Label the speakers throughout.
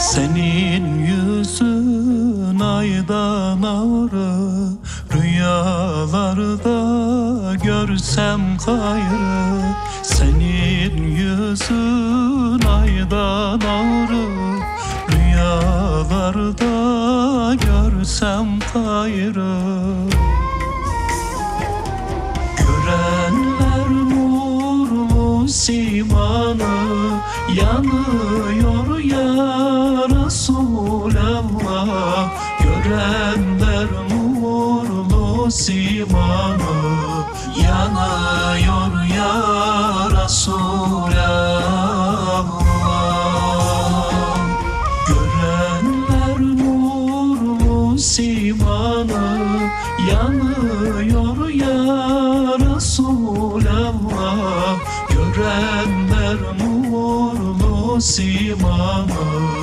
Speaker 1: Senin yüzün aydan ağrı Rüyalarda görsem gayrı Senin yüzün aydan ağrı Rüyalarda görsem gayrı Görenler nurlu simanı Yanıyor ya Resulallah. Görenler nurlu simanı Yanıyor ya Resulallah. Görenler nurlu simanı yanıyor ya Resulallah. Görenler nurlu simanı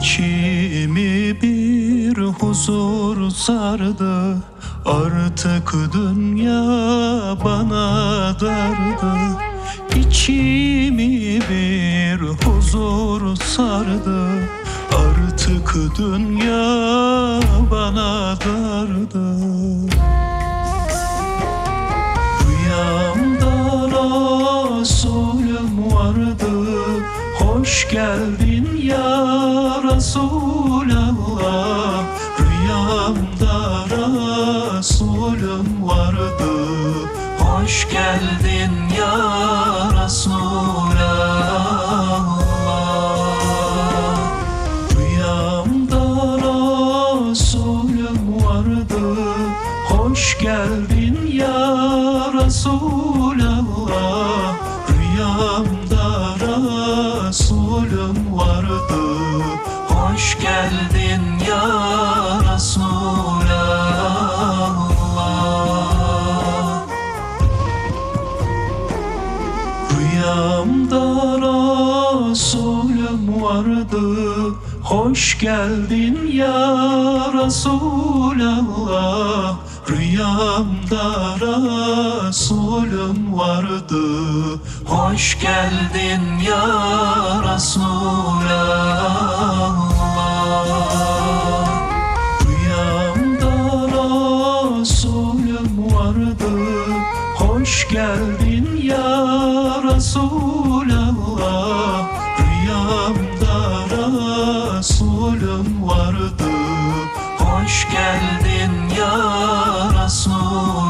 Speaker 1: İçimi bir huzur sardı. Artık dünya bana dardı. İçimi bir huzur sardı. Artık dünya bana dardı. Rüyamda Resulüm vardı. Hoş geldin Resulallah Rüyamda Resulüm vardı. Hoş geldin ya Resulallah. Rüyamda Resulüm vardı. Hoş geldin ya Resulallah Rüyamda Resulüm vardı. Hoş geldin ya Resulallah Rüyamda Resulüm vardı. Hoş geldin ya Resulallah Rüyamda Resulüm vardı. Hoş geldin ya Resulallah Rüyamda Resulüm vardı. Hoş geldin ya Resulallah